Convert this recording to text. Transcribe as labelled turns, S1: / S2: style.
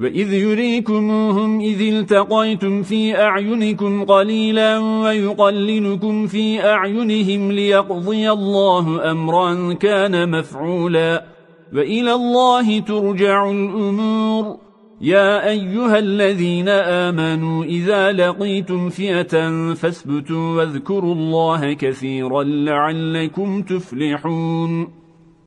S1: وإذ يريكموهم إذ التقيتم في أعينكم قليلا ويقللكم في أعينهم ليقضي الله أمرا كان مفعولا وإلى الله ترجع الأمور يا أيها الذين آمنوا إذا لقيتم فئة فاثبتوا واذكروا الله كثيرا لعلكم تفلحون